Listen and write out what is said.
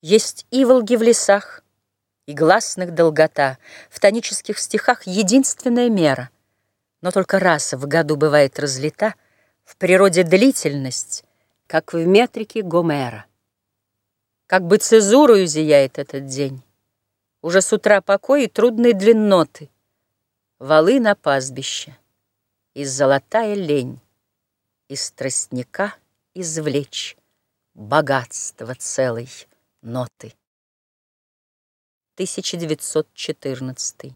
Есть иволги в лесах и гласных долгота, В тонических стихах единственная мера, Но только раз в году бывает разлита В природе длительность, как в метрике Гомера. Как бы цезурою зияет этот день, Уже с утра покой и трудной длинноты, Валы на пастбище и золотая лень Из тростника извлечь богатство целой ноты. 1914